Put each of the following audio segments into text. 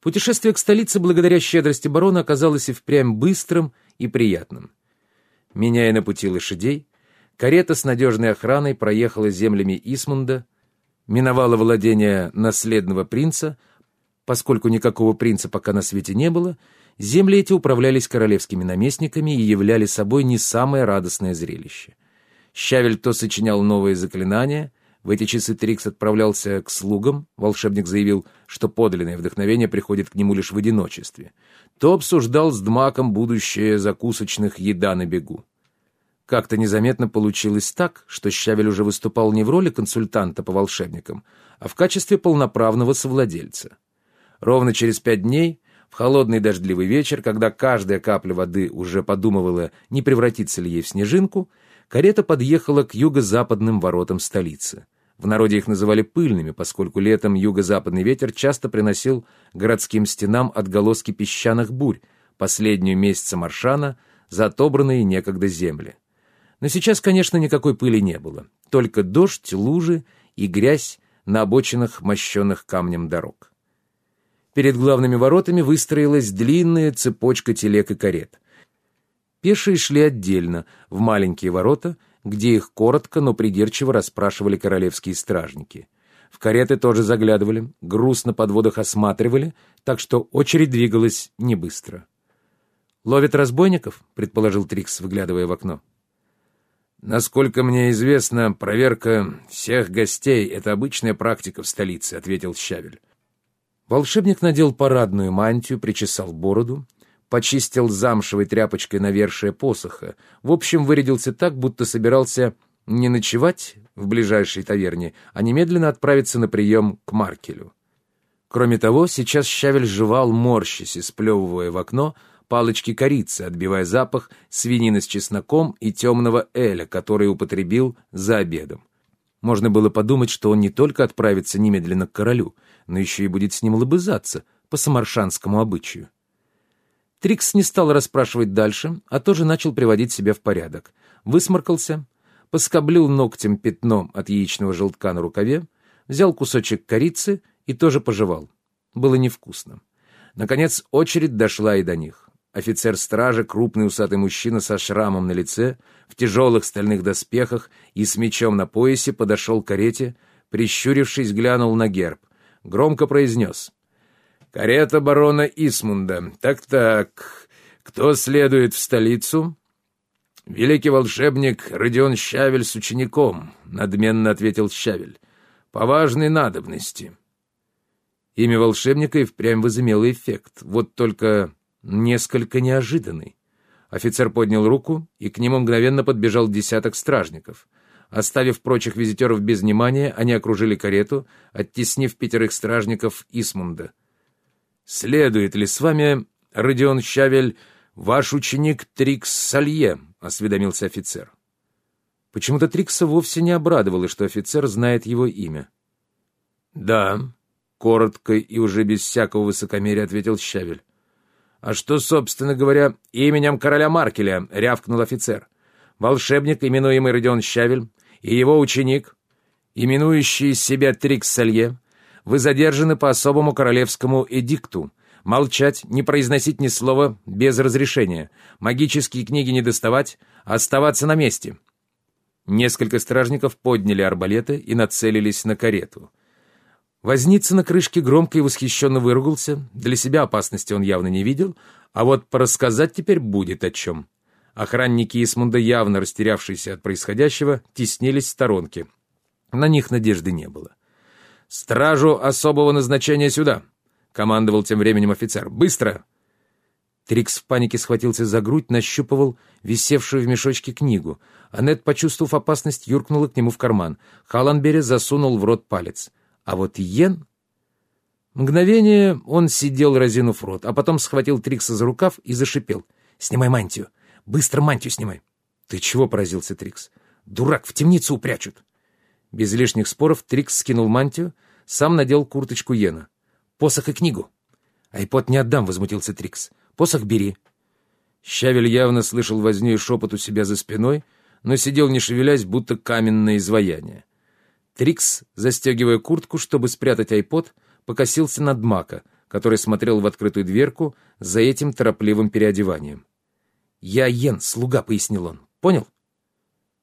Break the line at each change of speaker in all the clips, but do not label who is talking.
Путешествие к столице благодаря щедрости барона оказалось и впрямь быстрым и приятным. Меняя на пути лошадей, карета с надежной охраной проехала землями Исмунда, миновала владения наследного принца, поскольку никакого принца пока на свете не было, земли эти управлялись королевскими наместниками и являли собой не самое радостное зрелище. Щавель то сочинял новые заклинания, в эти часы Трикс отправлялся к слугам, волшебник заявил, что подлинное вдохновение приходит к нему лишь в одиночестве, то обсуждал с Дмаком будущее закусочных еда на бегу. Как-то незаметно получилось так, что Щавель уже выступал не в роли консультанта по волшебникам, а в качестве полноправного совладельца. Ровно через пять дней, в холодный дождливый вечер, когда каждая капля воды уже подумывала, не превратится ли ей в снежинку, карета подъехала к юго-западным воротам столицы. В народе их называли пыльными, поскольку летом юго-западный ветер часто приносил городским стенам отголоски песчаных бурь, последнюю месяца Маршана, за отобранные некогда земли. Но сейчас, конечно, никакой пыли не было, только дождь, лужи и грязь на обочинах, мощенных камнем дорог. Перед главными воротами выстроилась длинная цепочка телег и карет — Пешие шли отдельно, в маленькие ворота, где их коротко, но придирчиво расспрашивали королевские стражники. В кареты тоже заглядывали, груз на подводах осматривали, так что очередь двигалась не быстро. «Ловят разбойников?» — предположил Трикс, выглядывая в окно. «Насколько мне известно, проверка всех гостей — это обычная практика в столице», — ответил Щавель. Волшебник надел парадную мантию, причесал бороду, почистил замшевой тряпочкой навершие посоха. В общем, вырядился так, будто собирался не ночевать в ближайшей таверне, а немедленно отправиться на прием к Маркелю. Кроме того, сейчас Щавель жевал, морщись и сплевывая в окно, палочки корицы, отбивая запах свинины с чесноком и темного эля, который употребил за обедом. Можно было подумать, что он не только отправится немедленно к королю, но еще и будет с ним лобызаться по самаршанскому обычаю. Трикс не стал расспрашивать дальше, а тоже начал приводить себя в порядок. Высморкался, поскоблил ногтем пятно от яичного желтка на рукаве, взял кусочек корицы и тоже пожевал. Было невкусно. Наконец очередь дошла и до них. Офицер стражи, крупный усатый мужчина со шрамом на лице, в тяжелых стальных доспехах и с мечом на поясе подошел к карете, прищурившись, глянул на герб. Громко произнес «Карета барона Исмунда. Так-так, кто следует в столицу?» «Великий волшебник Родион Щавель с учеником», — надменно ответил Щавель. «По важной надобности». Имя волшебника и впрямь возымело эффект, вот только несколько неожиданный. Офицер поднял руку, и к нему мгновенно подбежал десяток стражников. Оставив прочих визитеров без внимания, они окружили карету, оттеснив пятерых стражников Исмунда. «Следует ли с вами, Родион Щавель, ваш ученик Трикс Салье?» — осведомился офицер. Почему-то Трикса вовсе не обрадовало, что офицер знает его имя. «Да», — коротко и уже без всякого высокомерия ответил Щавель. «А что, собственно говоря, именем короля Маркеля?» — рявкнул офицер. «Волшебник, именуемый Родион Щавель, и его ученик, именующий себя Трикс Салье, вы задержаны по особому королевскому эдикту. Молчать, не произносить ни слова без разрешения. Магические книги не доставать, а оставаться на месте». Несколько стражников подняли арбалеты и нацелились на карету. Возница на крышке громко и восхищенно выругался. Для себя опасности он явно не видел, а вот порассказать теперь будет о чем. Охранники Исмунда, явно растерявшиеся от происходящего, теснились в сторонке. На них надежды не было. «Стражу особого назначения сюда!» — командовал тем временем офицер. «Быстро!» Трикс в панике схватился за грудь, нащупывал висевшую в мешочке книгу. Аннет, почувствовав опасность, юркнула к нему в карман. Халанбери засунул в рот палец. А вот Йен... Мгновение он сидел, разинув рот, а потом схватил Трикса за рукав и зашипел. «Снимай мантию! Быстро мантию снимай!» «Ты чего?» — поразился Трикс. «Дурак, в темницу упрячут!» Без лишних споров Трикс скинул мантию, сам надел курточку Йена. «Посох и книгу!» «Айпод не отдам», — возмутился Трикс. «Посох бери». Щавель явно слышал возню и шепот у себя за спиной, но сидел не шевелясь, будто каменное изваяние. Трикс, застегивая куртку, чтобы спрятать айпод, покосился над Мака, который смотрел в открытую дверку за этим торопливым переодеванием. «Я Йен, слуга», — пояснил он. «Понял?»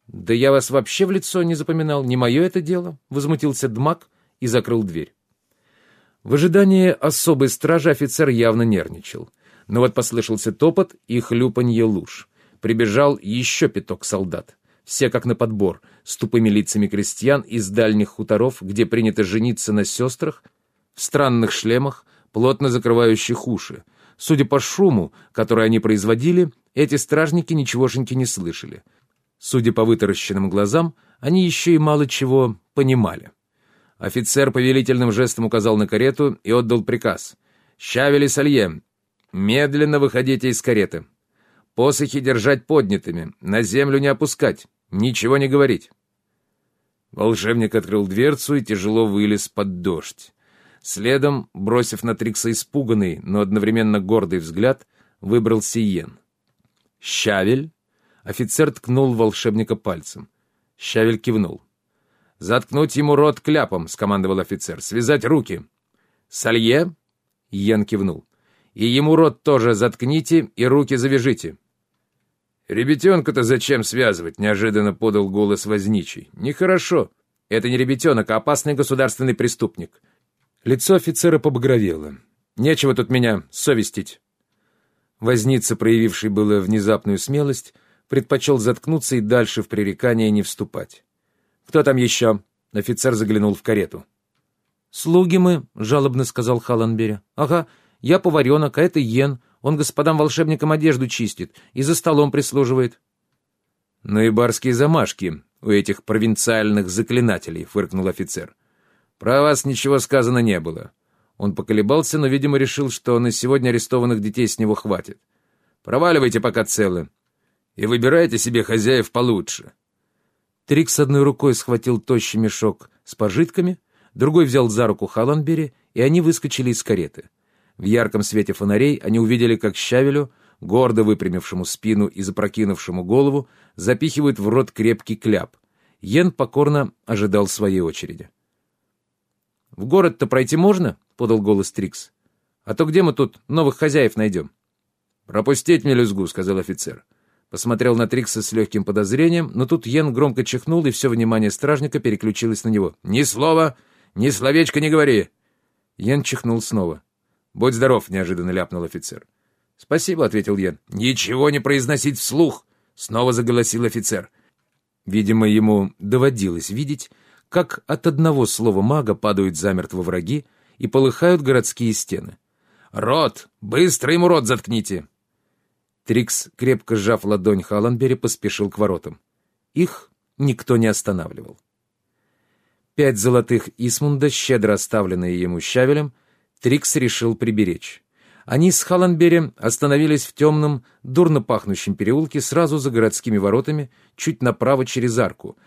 «Да я вас вообще в лицо не запоминал, не мое это дело», — возмутился Дмак и закрыл дверь. В ожидании особой стражи офицер явно нервничал. Но вот послышался топот и хлюпанье луж. Прибежал еще пяток солдат. Все как на подбор, с тупыми лицами крестьян из дальних хуторов, где принято жениться на сестрах, в странных шлемах, плотно закрывающих уши. Судя по шуму, который они производили, эти стражники ничегошеньки не слышали. Судя по вытаращенным глазам, они еще и мало чего понимали. Офицер повелительным жестом указал на карету и отдал приказ. «Щавели Салье, медленно выходите из кареты. Посохи держать поднятыми, на землю не опускать, ничего не говорить». Волшебник открыл дверцу и тяжело вылез под дождь. Следом, бросив на Трикса испуганный, но одновременно гордый взгляд, выбрал Сиен. «Щавель?» Офицер ткнул волшебника пальцем. Щавель кивнул. «Заткнуть ему рот кляпом», — скомандовал офицер. «Связать руки». «Салье?» — Йен кивнул. «И ему рот тоже заткните и руки завяжите». «Ребятенка-то зачем связывать?» — неожиданно подал голос возничий. «Нехорошо. Это не ребятенок, а опасный государственный преступник». Лицо офицера побагровело. «Нечего тут меня совестить». Возница, проявивший было внезапную смелость, предпочел заткнуться и дальше в пререкание не вступать. «Кто там еще?» — офицер заглянул в карету. «Слуги мы», — жалобно сказал Халанбери. «Ага, я поваренок, а это Йен. Он господам волшебникам одежду чистит и за столом прислуживает». «Ну и барские замашки у этих провинциальных заклинателей», — фыркнул офицер. «Про вас ничего сказано не было». Он поколебался, но, видимо, решил, что на сегодня арестованных детей с него хватит. «Проваливайте, пока целы, и выбирайте себе хозяев получше». Трикс одной рукой схватил тощий мешок с пожитками, другой взял за руку Халанбери, и они выскочили из кареты. В ярком свете фонарей они увидели, как Щавелю, гордо выпрямившему спину и запрокинувшему голову, запихивают в рот крепкий кляп. Йен покорно ожидал своей очереди. «В город-то пройти можно?» — подал голос Трикс. «А то где мы тут новых хозяев найдем?» «Пропустить мелюзгу», — сказал офицер. Посмотрел на Трикса с легким подозрением, но тут Йен громко чихнул, и все внимание стражника переключилось на него. «Ни слова! Ни словечка не говори!» Йен чихнул снова. «Будь здоров!» — неожиданно ляпнул офицер. «Спасибо», — ответил Йен. «Ничего не произносить вслух!» — снова заголосил офицер. Видимо, ему доводилось видеть, как от одного слова мага падают замертво враги и полыхают городские стены. «Рот! Быстро ему рот заткните!» Трикс, крепко сжав ладонь Халанбери, поспешил к воротам. Их никто не останавливал. Пять золотых Исмунда, щедро оставленные ему щавелем, Трикс решил приберечь. Они с Халанбери остановились в темном, дурно пахнущем переулке сразу за городскими воротами, чуть направо через арку.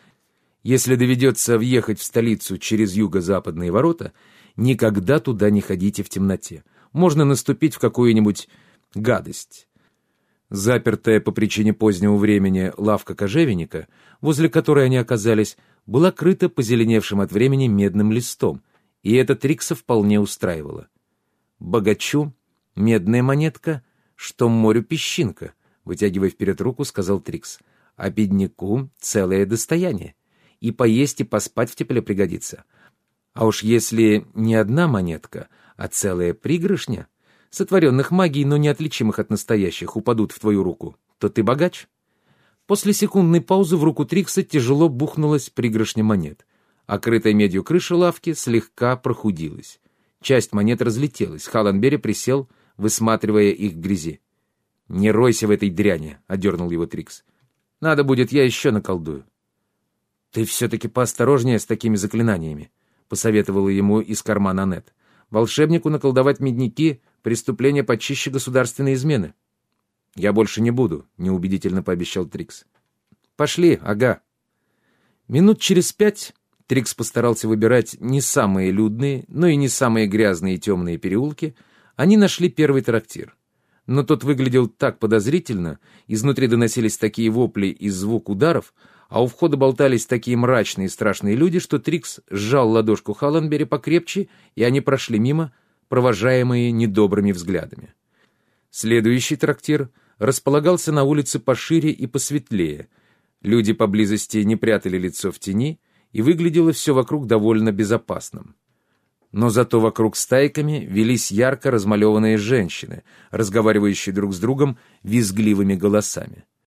Если доведется въехать в столицу через юго-западные ворота, никогда туда не ходите в темноте. Можно наступить в какую-нибудь гадость. Запертая по причине позднего времени лавка кожевенника, возле которой они оказались, была крыта позеленевшим от времени медным листом, и это Трикса вполне устраивало. «Богачу медная монетка, что морю песчинка», вытягивая вперед руку, сказал Трикс. «А бедняку целое достояние, и поесть и поспать в тепле пригодится. А уж если не одна монетка, а целая пригоршня, сотворенных магией, но неотличимых от настоящих, упадут в твою руку, то ты богач. После секундной паузы в руку Трикса тяжело бухнулась пригоршня монет. Окрытая медью крыша лавки слегка прохудилась. Часть монет разлетелась. Халанбери присел, высматривая их в грязи. «Не ройся в этой дряни», — одернул его Трикс. «Надо будет, я еще наколдую». «Ты все-таки поосторожнее с такими заклинаниями», — посоветовала ему из кармана Нет. «Волшебнику наколдовать медники Преступление почище государственной измены. «Я больше не буду», — неубедительно пообещал Трикс. «Пошли, ага». Минут через пять Трикс постарался выбирать не самые людные, но и не самые грязные и темные переулки. Они нашли первый трактир. Но тот выглядел так подозрительно, изнутри доносились такие вопли и звук ударов, а у входа болтались такие мрачные и страшные люди, что Трикс сжал ладошку Халленбери покрепче, и они прошли мимо, провожаемые недобрыми взглядами. Следующий трактир располагался на улице пошире и посветлее. Люди поблизости не прятали лицо в тени, и выглядело все вокруг довольно безопасным. Но зато вокруг стайками велись ярко размалеванные женщины, разговаривающие друг с другом визгливыми голосами.